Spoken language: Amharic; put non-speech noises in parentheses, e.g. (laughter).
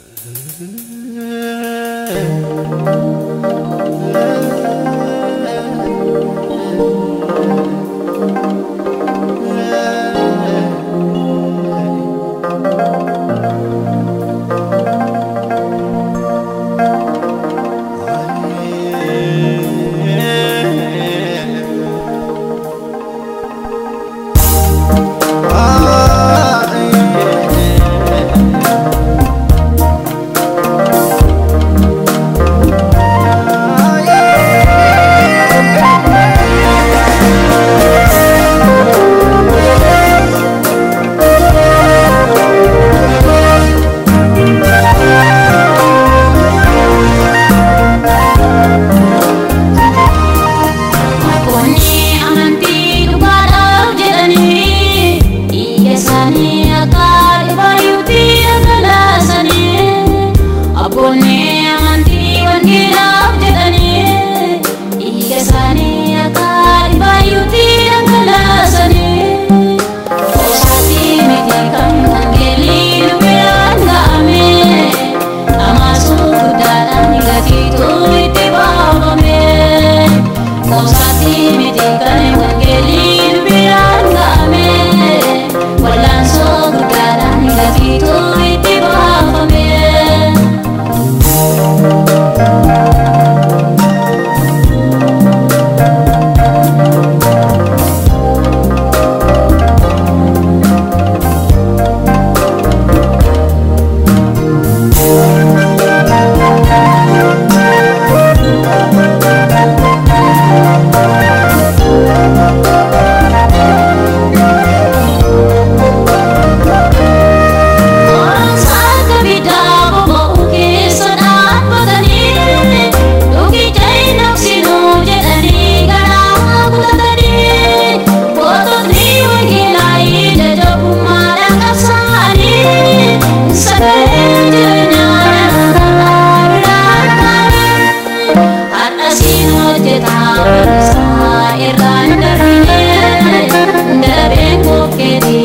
Thank (laughs) you. Sairra ndarriye, ndabe koketi